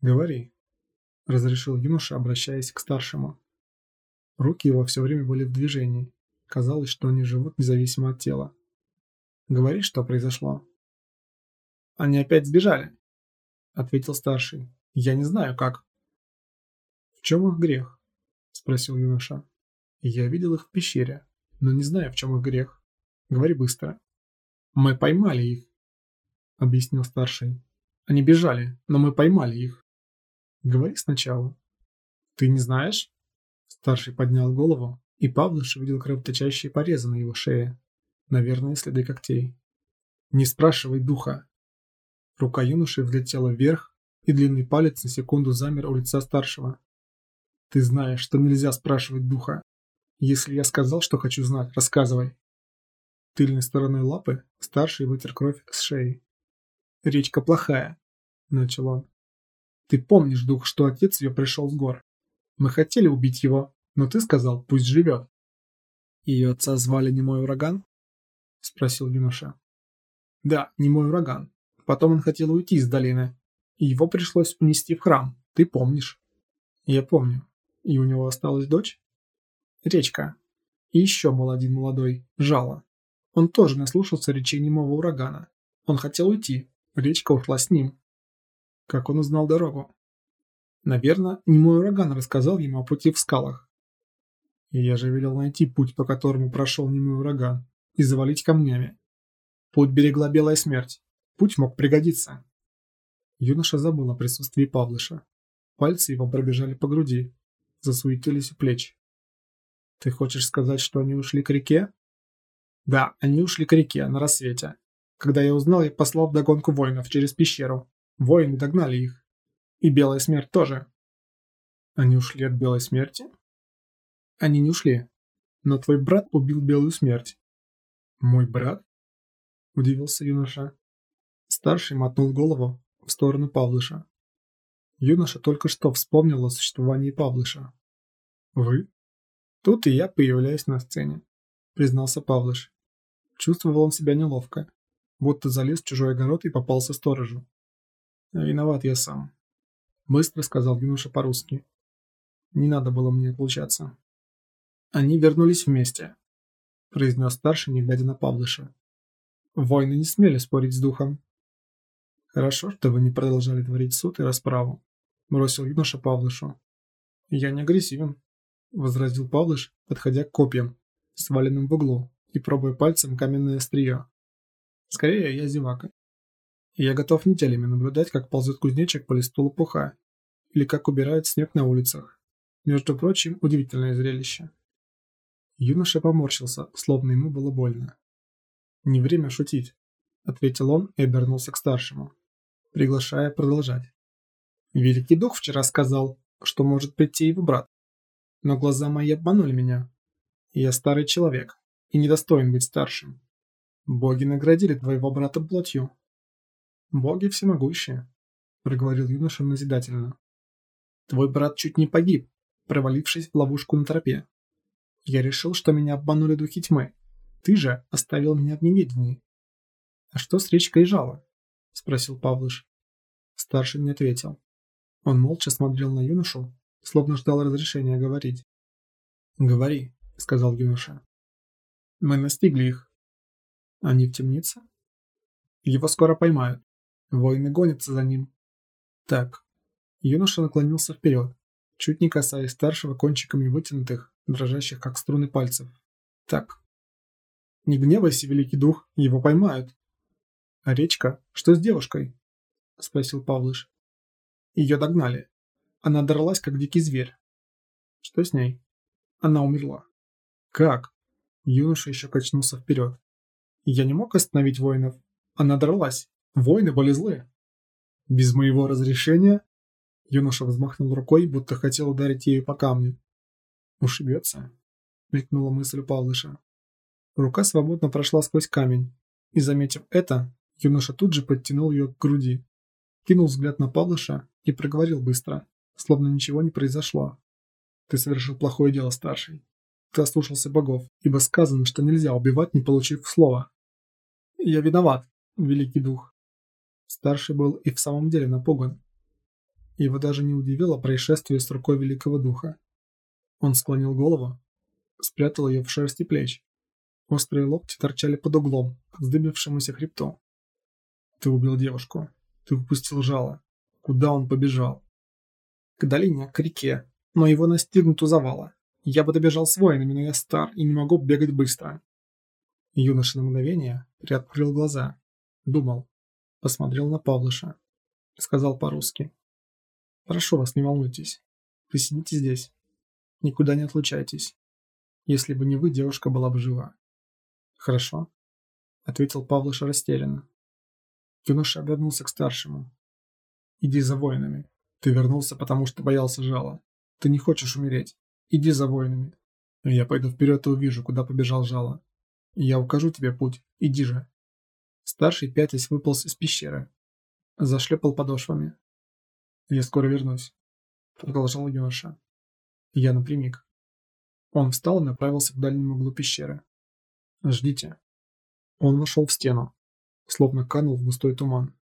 «Говори», — разрешил юноша, обращаясь к старшему. Руки его все время были в движении. Казалось, что они живут независимо от тела. «Говори, что произошло». «Они опять сбежали», — ответил старший. «Я не знаю, как». «В чем их грех?» — спросил юноша. «Я видел их в пещере, но не знаю, в чем их грех. Говори быстро». «Мы поймали их», — объяснил старший. «Они бежали, но мы поймали их». «Говори сначала». «Ты не знаешь?» Старший поднял голову, и Павлыш увидел кровоточащие порезы на его шее. Наверное, следы когтей. «Не спрашивай духа!» Рука юноши взлетела вверх, и длинный палец на секунду замер у лица старшего. «Ты знаешь, что нельзя спрашивать духа. Если я сказал, что хочу знать, рассказывай». Тыльной стороной лапы старший вытер кровь с шеи. «Речка плохая», — начал он. «Ты помнишь, дух, что отец ее пришел с гор? Мы хотели убить его, но ты сказал, пусть живет». «Ее отца звали Немой Ураган?» — спросил юноша. «Да, Немой Ураган. Потом он хотел уйти из долины, и его пришлось унести в храм, ты помнишь?» «Я помню. И у него осталась дочь?» «Речка. И еще был один молодой, Жало. Он тоже наслушался речей немого урагана. Он хотел уйти. Речка ушла с ним. Как он узнал дорогу? Наверное, немой ураган рассказал ему о пути в скалах. И я же велел найти путь, по которому прошел немой ураган, и завалить камнями. Путь берегла белая смерть. Путь мог пригодиться. Юноша забыл о присутствии Павлыша. Пальцы его пробежали по груди, засуетились у плеч. «Ты хочешь сказать, что они ушли к реке?» Да, они ушли к реке на рассвете. Когда я узнал, я послал вдогонку воинов через пещеру. Воины догнали их. И Белая Смерть тоже. Они ушли от Белой Смерти? Они не ушли. Но твой брат убил Белую Смерть. Мой брат? Удивился юноша. Старший мотнул голову в сторону Павлыша. Юноша только что вспомнил о существовании Павлыша. «Вы?» Тут и я появляюсь на сцене, признался Павлыш. Чувствовал он себя неловко, будто залез в чужой огород и попался сторожу. «Виноват я сам», — быстро сказал юноша по-русски. «Не надо было мне отлучаться». «Они вернулись вместе», — произнес старший, не глядя на Павлыша. Воины не смели спорить с духом. «Хорошо, что вы не продолжали творить суд и расправу», — бросил юноша Павлышу. «Я не агрессивен», — возразил Павлыш, подходя к копьям, сваленным в углу и пробуя пальцем каменное острие. Скорее, я зевака. И я готов неделями наблюдать, как ползет кузнечик по листу лопуха, или как убирают снег на улицах. Между прочим, удивительное зрелище. Юноша поморщился, словно ему было больно. «Не время шутить», — ответил он и обернулся к старшему, приглашая продолжать. «Великий дух вчера сказал, что может прийти его брат, но глаза мои обманули меня. Я старый человек, и недостоин быть старшим. Боги наградили твоего брата плотью. Боги всемогущие, проговорил юноша назидательно. Твой брат чуть не погиб, провалившись в ловушку на тропе. Я решил, что меня обманули духи тьмы. Ты же оставил меня в неведении. А что с речкой жало? Спросил Павлыш. Старший не ответил. Он молча смотрел на юношу, словно ждал разрешения говорить. «Говори», — сказал юноша. Мы настигли их. Они в темнице? Его скоро поймают. Воины гонятся за ним. Так. Юноша наклонился вперед, чуть не касаясь старшего кончиками вытянутых, дрожащих как струны пальцев. Так. Не гневайся, великий дух, его поймают. А речка, что с девушкой? Спросил Павлыш. Ее догнали. Она дралась, как дикий зверь. Что с ней? Она умерла. Как? Юноша еще качнулся вперед. Я не мог остановить воинов. Она дралась. Воины были злы. Без моего разрешения? Юноша взмахнул рукой, будто хотел ударить ею по камню. «Ушибется?» — мелькнула мысль Павлыша. Рука свободно прошла сквозь камень, и, заметив это, юноша тут же подтянул ее к груди, кинул взгляд на Павлыша и проговорил быстро, словно ничего не произошло. «Ты совершил плохое дело, старший. Ты ослушался богов, ибо сказано, что нельзя убивать, не получив слова. Я виноват, великий дух. Старший был и в самом деле напуган. Его даже не удивило происшествие с рукой Великого Духа. Он склонил голову, спрятал ее в шерсти плеч. Острые локти торчали под углом, к вздыбившемуся хребту. «Ты убил девушку. Ты упустил жало. Куда он побежал?» «К долине, к реке. Но его настигнут у завала. Я бы добежал с воинами, но я стар и не могу бегать быстро». Юноша на мгновение приоткрыл глаза. Думал. Посмотрел на Павлыша. Сказал по-русски. «Прошу вас, не волнуйтесь. Вы сидите здесь. Никуда не отлучайтесь. Если бы не вы, девушка была бы жива». «Хорошо», — ответил Павлыш растерянно. Юноша обернулся к старшему. «Иди за воинами. Ты вернулся, потому что боялся жала. Ты не хочешь умереть. Иди за воинами. Я пойду вперед и увижу, куда побежал жало. Я укажу тебе путь. Иди же». Старший пятясь выполз из пещеры. Зашлепал подошвами. «Я скоро вернусь», — продолжал юноша. «Я напрямик». Он встал и направился к дальнему углу пещеры. «Ждите». Он вошел в стену, словно канул в густой туман.